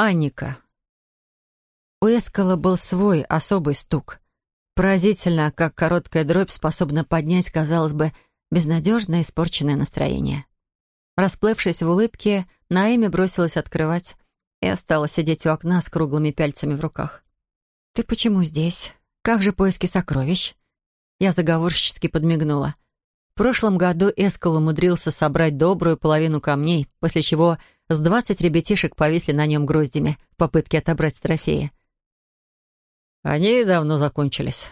Анника. У Эскала был свой особый стук. Поразительно, как короткая дробь способна поднять, казалось бы, безнадежно испорченное настроение. Расплывшись в улыбке, Наэми бросилась открывать и осталась сидеть у окна с круглыми пяльцами в руках. «Ты почему здесь? Как же поиски сокровищ?» Я заговорщически подмигнула. В прошлом году Эскал умудрился собрать добрую половину камней, после чего с двадцать ребятишек повисли на нем гроздями в попытке отобрать трофеи. Они давно закончились.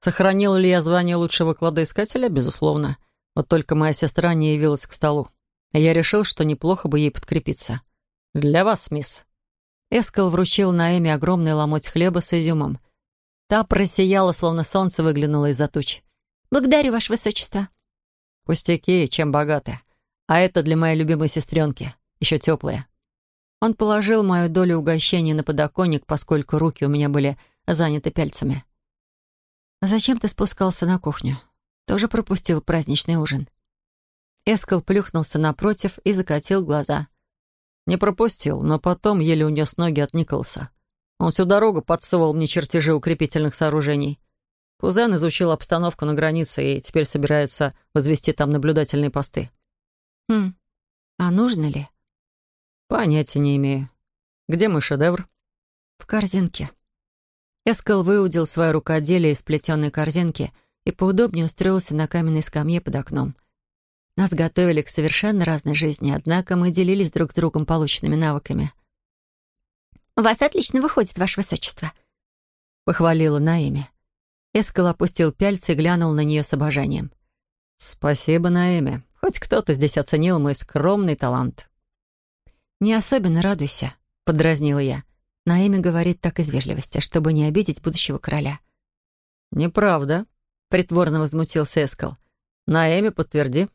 Сохранил ли я звание лучшего кладоискателя? Безусловно. Вот только моя сестра не явилась к столу. Я решил, что неплохо бы ей подкрепиться. Для вас, мисс. Эскал вручил Наэме огромный ломоть хлеба с изюмом. Та просияла, словно солнце выглянуло из-за туч. «Благодарю, Ваше Высочество». «Пустяки, чем богаты. А это для моей любимой сестренки. Еще теплые». Он положил мою долю угощения на подоконник, поскольку руки у меня были заняты пяльцами. «А зачем ты спускался на кухню? Тоже пропустил праздничный ужин?» Эскал плюхнулся напротив и закатил глаза. «Не пропустил, но потом еле унес ноги от Николса. Он всю дорогу подсовывал мне чертежи укрепительных сооружений. Кузен изучил обстановку на границе и теперь собирается возвести там наблюдательные посты». «Хм, а нужно ли?» «Понятия не имею. Где мой шедевр?» «В корзинке». Эскал выудил свое рукоделие из плетеной корзинки и поудобнее устроился на каменной скамье под окном. Нас готовили к совершенно разной жизни, однако мы делились друг с другом полученными навыками. «У вас отлично выходит, Ваше Высочество», — похвалила Наэми. Эскал опустил пяльцы и глянул на нее с обожанием. «Спасибо, Наэми. Хоть кто-то здесь оценил мой скромный талант». «Не особенно радуйся», — подразнила я. Наэми говорит так из вежливости, чтобы не обидеть будущего короля. «Неправда», — притворно возмутился Эскал. «Наэми, подтверди».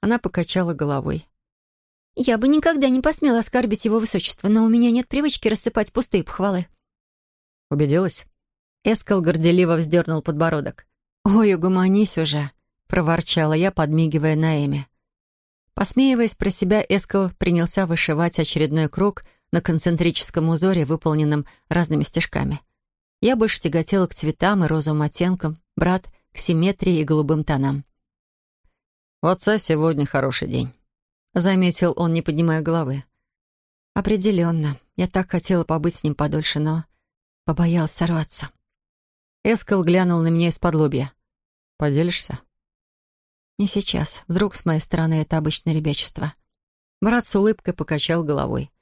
Она покачала головой. «Я бы никогда не посмела оскорбить его высочество, но у меня нет привычки рассыпать пустые похвалы». «Убедилась?» Эскал горделиво вздернул подбородок. «Ой, угомонись уже», — проворчала я, подмигивая Наэме. Посмеиваясь про себя, Эскал принялся вышивать очередной круг на концентрическом узоре, выполненном разными стежками. Я больше тяготела к цветам и розовым оттенкам, брат — к симметрии и голубым тонам. «У отца сегодня хороший день», — заметил он, не поднимая головы. «Определенно. Я так хотела побыть с ним подольше, но побоялась сорваться». Эскал глянул на меня из-под лобья. «Поделишься?» «Не сейчас. Вдруг с моей стороны это обычное ребячество». Брат с улыбкой покачал головой.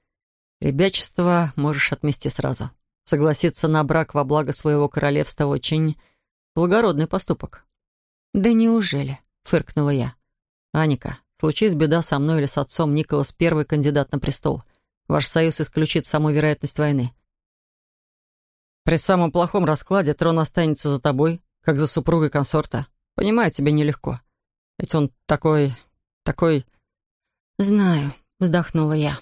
«Ребячество можешь отмести сразу. Согласиться на брак во благо своего королевства очень благородный поступок». «Да неужели?» — фыркнула я. «Аника, случись беда со мной или с отцом, Николас — первый кандидат на престол. Ваш союз исключит саму вероятность войны. При самом плохом раскладе трон останется за тобой, как за супругой консорта. Понимаю, тебе нелегко. Ведь он такой... такой...» «Знаю», — вздохнула я.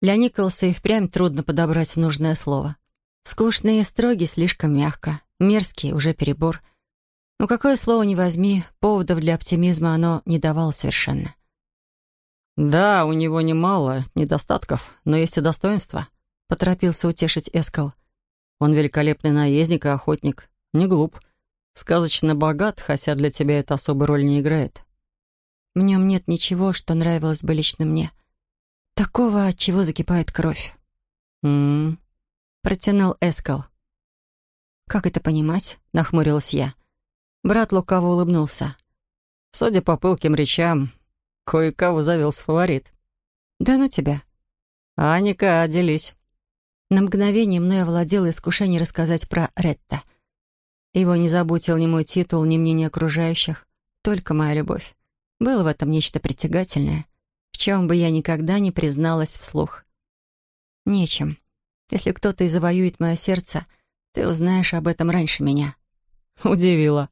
Для Николаса и впрямь трудно подобрать нужное слово. Скучный и строгий слишком мягко, мерзкий уже перебор. Но какое слово ни возьми, поводов для оптимизма оно не давало совершенно. «Да, у него немало недостатков, но есть и достоинства», — поторопился утешить Эскал. «Он великолепный наездник и охотник, не глуп, сказочно богат, хотя для тебя это особой роли не играет». В нем нет ничего, что нравилось бы лично мне. Такого, от чего закипает кровь. «М-м-м», протянул Эскал. «Как это понимать?» — нахмурилась я. Брат лукаво улыбнулся. «Судя по пылким речам, кое-кого завелся фаворит». «Да ну тебя». «Аника, делись». На мгновение мной овладело искушение рассказать про Ретта. Его не заботил ни мой титул, ни мнение окружающих, только моя любовь. Было в этом нечто притягательное, в чем бы я никогда не призналась вслух. Нечем. Если кто-то и завоюет мое сердце, ты узнаешь об этом раньше меня. Удивила.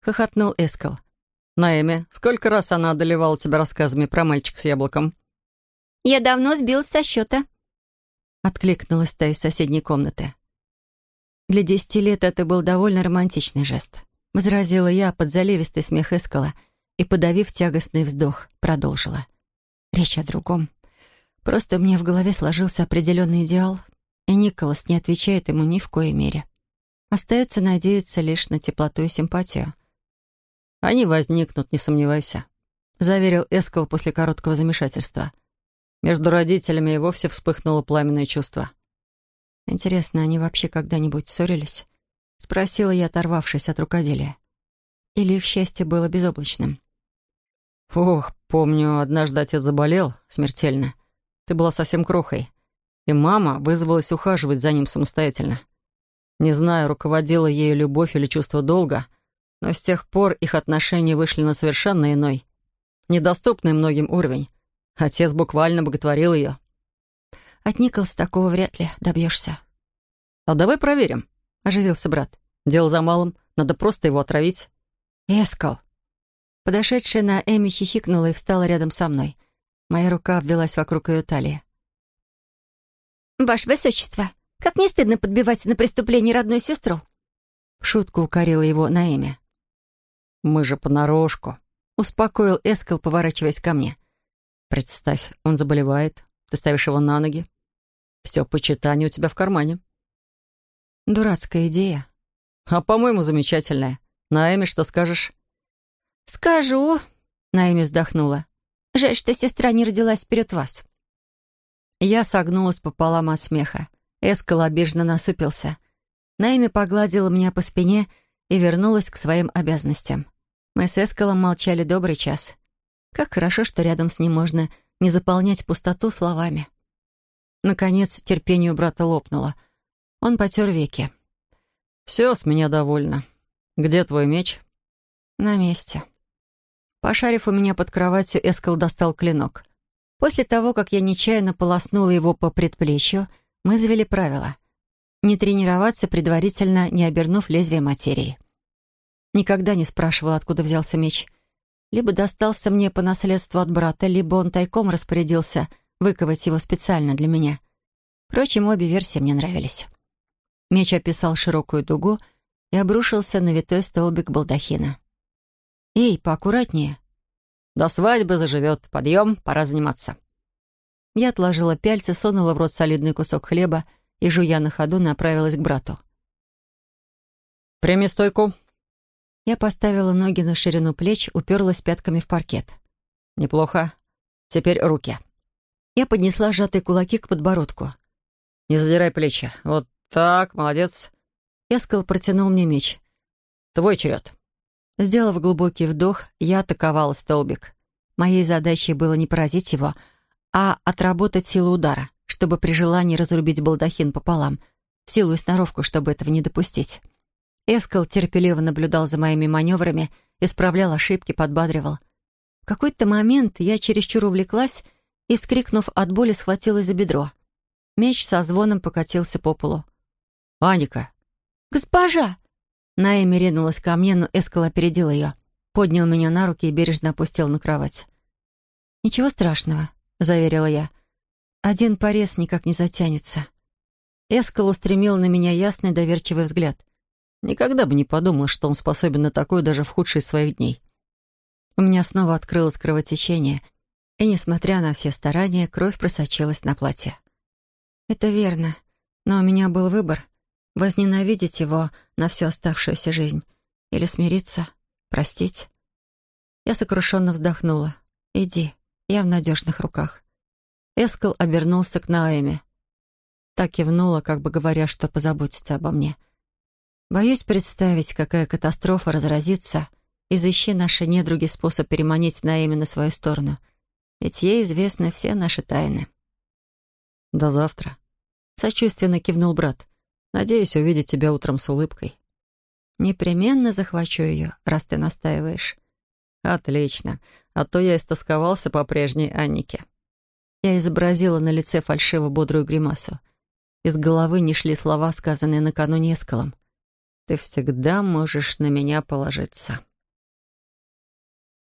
Хохотнул Эскал. Наэми, сколько раз она одолевала тебя рассказами про мальчика с яблоком? Я давно сбилась со счета. Откликнулась та из соседней комнаты. Для десяти лет это был довольно романтичный жест. Возразила я под заливистый смех Эскала — и, подавив тягостный вздох, продолжила. Речь о другом. Просто мне в голове сложился определенный идеал, и Николас не отвечает ему ни в коей мере. Остается надеяться лишь на теплоту и симпатию. «Они возникнут, не сомневайся», — заверил Эскал после короткого замешательства. Между родителями и вовсе вспыхнуло пламенное чувство. «Интересно, они вообще когда-нибудь ссорились?» — спросила я, оторвавшись от рукоделия. Или их счастье было безоблачным? «Ох, помню, однажды отец заболел смертельно. Ты была совсем крохой, и мама вызвалась ухаживать за ним самостоятельно. Не знаю, руководила ею любовь или чувство долга, но с тех пор их отношения вышли на совершенно иной, недоступный многим уровень. Отец буквально боготворил ее. От Николса такого вряд ли добьешься. «А давай проверим», — оживился брат. «Дело за малым. Надо просто его отравить». «Эскал». Подошедшая на Эми хихикнула и встала рядом со мной. Моя рука обвелась вокруг ее талии. «Ваше Высочество, как не стыдно подбивать на преступление родную сестру?» Шутку укорила его на имя. «Мы же понарошку», — успокоил Эскал, поворачиваясь ко мне. «Представь, он заболевает, ты ставишь его на ноги. Все почитание у тебя в кармане». «Дурацкая идея». «А, по-моему, замечательная. Наэми, что скажешь?» «Скажу», — Наэми вздохнула. «Жаль, что сестра не родилась вперед вас». Я согнулась пополам от смеха. Эскал обиженно насупился. Наэми погладила меня по спине и вернулась к своим обязанностям. Мы с Эскалом молчали добрый час. Как хорошо, что рядом с ним можно не заполнять пустоту словами. Наконец, терпение у брата лопнуло. Он потер веки. «Все, с меня довольно. Где твой меч?» «На месте». Пошарив у меня под кроватью, Эскал достал клинок. После того, как я нечаянно полоснула его по предплечью, мы завели правило. Не тренироваться, предварительно не обернув лезвие материи. Никогда не спрашивала, откуда взялся меч. Либо достался мне по наследству от брата, либо он тайком распорядился выковать его специально для меня. Впрочем, обе версии мне нравились. Меч описал широкую дугу и обрушился на витой столбик балдахина. «Эй, поаккуратнее!» «До свадьбы заживет. Подъем, пора заниматься». Я отложила пяльцы, сунула в рот солидный кусок хлеба и, жуя на ходу, направилась к брату. «Прими стойку». Я поставила ноги на ширину плеч, уперлась пятками в паркет. «Неплохо. Теперь руки». Я поднесла сжатые кулаки к подбородку. «Не задирай плечи. Вот так, молодец». Эскал протянул мне меч. «Твой черед». Сделав глубокий вдох, я атаковала столбик. Моей задачей было не поразить его, а отработать силу удара, чтобы при желании разрубить балдахин пополам, силу и сноровку, чтобы этого не допустить. Эскал терпеливо наблюдал за моими маневрами, исправлял ошибки, подбадривал. В какой-то момент я чересчур увлеклась и, вскрикнув от боли, схватилась за бедро. Меч со звоном покатился по полу. «Аника!» «Госпожа!» Наэми ринулась ко мне, но Эскал опередил ее. Поднял меня на руки и бережно опустил на кровать. «Ничего страшного», — заверила я. «Один порез никак не затянется». Эскал устремил на меня ясный доверчивый взгляд. Никогда бы не подумал, что он способен на такое даже в худшие своих дней. У меня снова открылось кровотечение, и, несмотря на все старания, кровь просочилась на платье. «Это верно, но у меня был выбор — возненавидеть его на всю оставшуюся жизнь или смириться, простить». Я сокрушенно вздохнула. «Иди, я в надежных руках». Эскал обернулся к Наэме. Так кивнула, как бы говоря, что позаботится обо мне. Боюсь представить, какая катастрофа разразится, изыщи наши недруги способ переманить Наэме на свою сторону. Ведь ей известны все наши тайны. «До завтра», Сочувственно кивнул брат. «Надеюсь увидеть тебя утром с улыбкой». «Непременно захвачу ее, раз ты настаиваешь». «Отлично. А то я истосковался по прежней Аннике». Я изобразила на лице фальшиво-бодрую гримасу. Из головы не шли слова, сказанные накануне эскалом. «Ты всегда можешь на меня положиться».